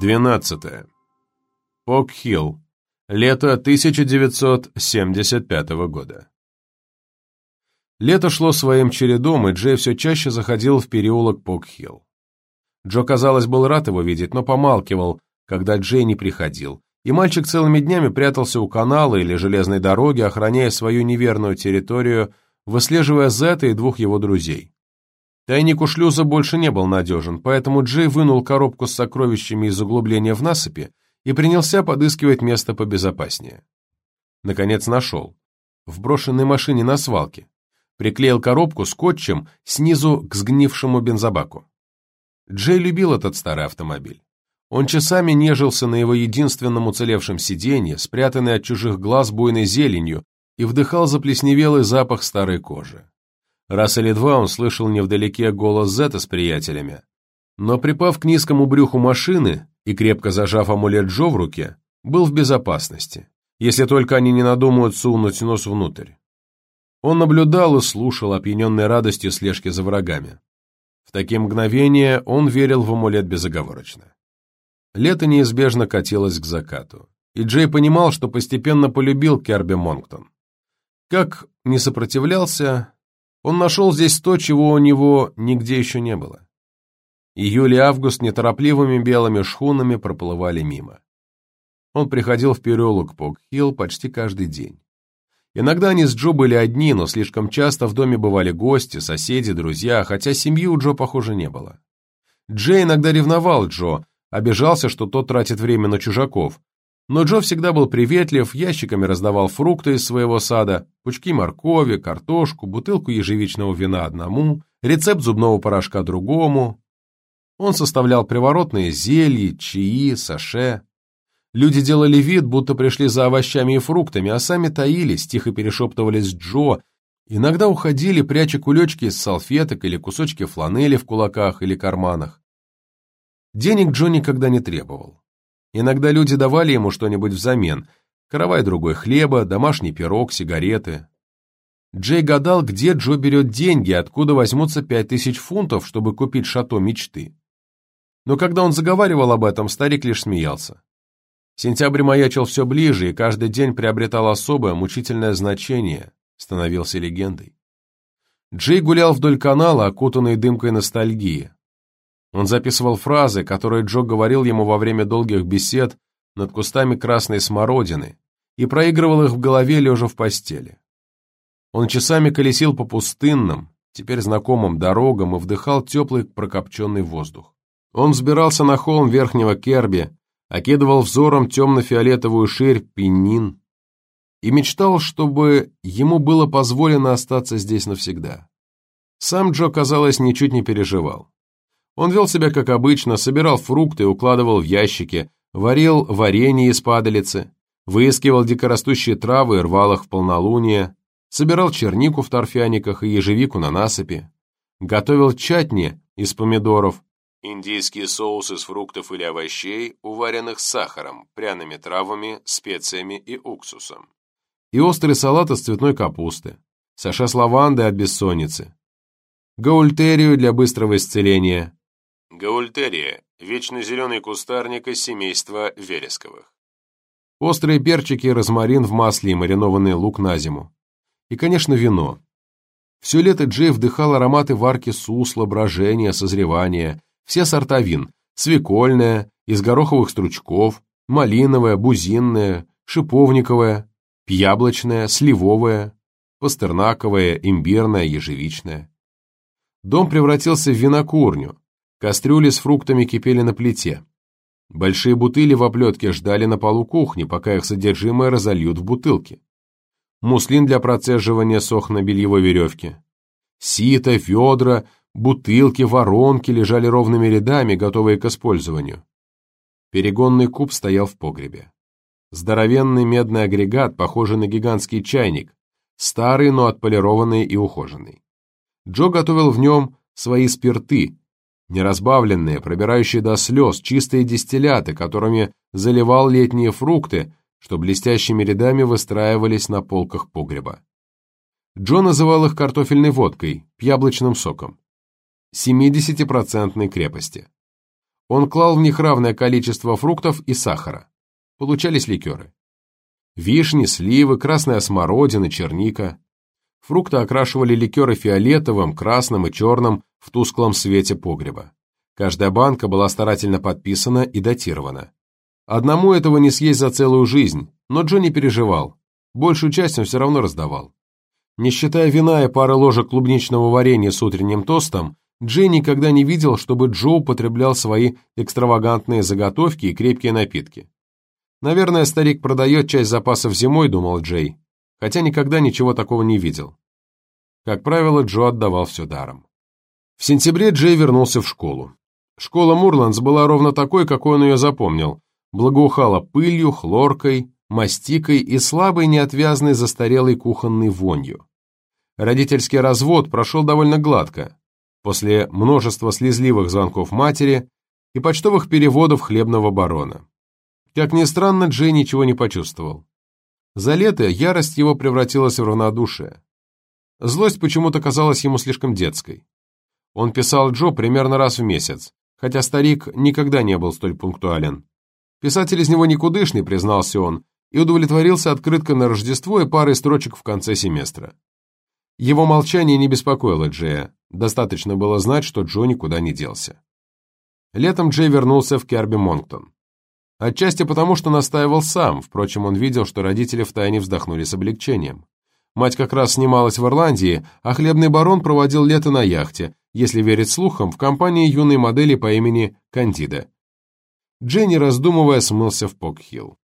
12. Пог-Хилл. Лето 1975 года. Лето шло своим чередом, и Джей все чаще заходил в переулок Пог-Хилл. Джо, казалось, был рад его видеть, но помалкивал, когда Джей не приходил, и мальчик целыми днями прятался у канала или железной дороги, охраняя свою неверную территорию, выслеживая Зета и двух его друзей. Тайник у шлюза больше не был надежен, поэтому Джей вынул коробку с сокровищами из углубления в насыпи и принялся подыскивать место побезопаснее. Наконец нашел. В брошенной машине на свалке. Приклеил коробку скотчем снизу к сгнившему бензобаку. Джей любил этот старый автомобиль. Он часами нежился на его единственном уцелевшем сиденье, спрятанный от чужих глаз буйной зеленью, и вдыхал заплесневелый запах старой кожи. Раз или два он слышал невдалеке голос Зета с приятелями. Но припав к низкому брюху машины и крепко зажав амулет Джо в руке, был в безопасности, если только они не надумают сунуть нос внутрь. Он наблюдал и слушал, опьяненной радостью слежки за врагами. В такие мгновения он верил в амулет безоговорочно. Лето неизбежно катилось к закату, и Джей понимал, что постепенно полюбил Керби Монктон. Как не сопротивлялся, он нашел здесь то, чего у него нигде еще не было. Июль и август неторопливыми белыми шхунами проплывали мимо. Он приходил в переулок Пок-Хилл почти каждый день. Иногда они с Джо были одни, но слишком часто в доме бывали гости, соседи, друзья, хотя семьи у Джо, похоже, не было. Джей иногда ревновал Джо, обижался, что тот тратит время на чужаков, но Джо всегда был приветлив, ящиками раздавал фрукты из своего сада, пучки моркови, картошку, бутылку ежевичного вина одному, рецепт зубного порошка другому. Он составлял приворотные зелья, чаи, саше. Люди делали вид, будто пришли за овощами и фруктами, а сами таились, тихо перешептывались с Джо, иногда уходили, пряча кулечки из салфеток или кусочки фланели в кулаках или карманах. Денег Джо никогда не требовал. Иногда люди давали ему что-нибудь взамен, каравай другой хлеба, домашний пирог, сигареты. Джей гадал, где Джо берет деньги, откуда возьмутся пять тысяч фунтов, чтобы купить шато мечты. Но когда он заговаривал об этом, старик лишь смеялся. Сентябрь маячил все ближе, и каждый день приобретал особое, мучительное значение, становился легендой. Джей гулял вдоль канала, окутанный дымкой ностальгии. Он записывал фразы, которые Джо говорил ему во время долгих бесед над кустами красной смородины, и проигрывал их в голове, лежа в постели. Он часами колесил по пустынным, теперь знакомым дорогам и вдыхал теплый прокопченный воздух. Он взбирался на холм верхнего Керби, окидывал взором темно-фиолетовую ширь Пеннин и мечтал, чтобы ему было позволено остаться здесь навсегда. Сам Джо, казалось, ничуть не переживал. Он вел себя как обычно, собирал фрукты, укладывал в ящики, варил варенье из падалицы, выискивал дикорастущие травы и рвал их в полнолуние, собирал чернику в торфяниках и ежевику на насыпи, готовил чатни из помидоров, индийские соусы из фруктов или овощей, уваренных с сахаром, пряными травами, специями и уксусом, и острый салат из цветной капусты, саша с лавандой от бессонницы, гаультерию для быстрого исцеления, Гаультерия – вечно зеленый кустарник из семейства вересковых. Острые перчики, розмарин в масле и маринованный лук на зиму. И, конечно, вино. Все лето Джей вдыхал ароматы варки сусла, брожения, созревания, все сорта вин, свекольное, из гороховых стручков, малиновое, бузинное, шиповниковое, яблочное, сливовое, пастернаковое, имбирное, ежевичное. Дом превратился в винокурню, Кастрюли с фруктами кипели на плите. Большие бутыли в оплетке ждали на полу кухни, пока их содержимое разольют в бутылки. Муслин для процеживания сох на бельевой веревке. Сито, ведра, бутылки, воронки лежали ровными рядами, готовые к использованию. Перегонный куб стоял в погребе. Здоровенный медный агрегат, похожий на гигантский чайник, старый, но отполированный и ухоженный. Джо готовил в нем свои спирты, неразбавленные, пробирающие до слез, чистые дистилляты, которыми заливал летние фрукты, что блестящими рядами выстраивались на полках погреба. Джо называл их картофельной водкой, яблочным соком. 70% крепости. Он клал в них равное количество фруктов и сахара. Получались ликеры. Вишни, сливы, красная смородина, черника. Фрукты окрашивали ликеры фиолетовым, красным и черным в тусклом свете погреба. Каждая банка была старательно подписана и датирована. Одному этого не съесть за целую жизнь, но Джо не переживал. Большую часть он все равно раздавал. Не считая вина и пары ложек клубничного варенья с утренним тостом, Джей никогда не видел, чтобы Джо употреблял свои экстравагантные заготовки и крепкие напитки. «Наверное, старик продает часть запасов зимой», — думал Джей, хотя никогда ничего такого не видел. Как правило, Джо отдавал все даром. В сентябре Джей вернулся в школу. Школа Мурландс была ровно такой, какой он ее запомнил. Благоухала пылью, хлоркой, мастикой и слабой неотвязной застарелой кухонной вонью. Родительский развод прошел довольно гладко, после множества слезливых звонков матери и почтовых переводов хлебного барона. Как ни странно, Джей ничего не почувствовал. За лето ярость его превратилась в равнодушие. Злость почему-то казалась ему слишком детской. Он писал Джо примерно раз в месяц, хотя старик никогда не был столь пунктуален. Писатель из него никудышный, признался он, и удовлетворился открыткой на Рождество и парой строчек в конце семестра. Его молчание не беспокоило Джея, достаточно было знать, что Джо никуда не делся. Летом Джей вернулся в Керби Монктон. Отчасти потому, что настаивал сам, впрочем, он видел, что родители втайне вздохнули с облегчением. Мать как раз снималась в Ирландии, а хлебный барон проводил лето на яхте, если верить слухам, в компании юной модели по имени Кандида. Джей, не раздумывая, смылся в Покхилл.